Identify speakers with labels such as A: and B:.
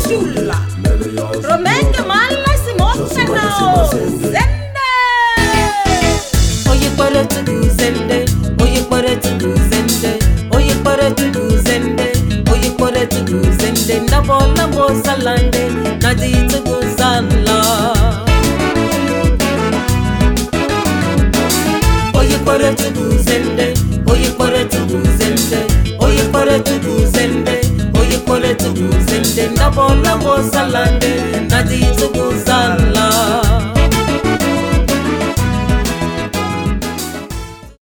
A: Sulla Romenge malla si mostrano Zende.
B: Oye kwere tugu zende, oye kwere tugu zende, oye kwere tugu zende, oye kwere tugu zende, nabo nabo salande, nadi tugu zala. Oye kwere tugu tukuze nde ndabona kosala nde naditukuza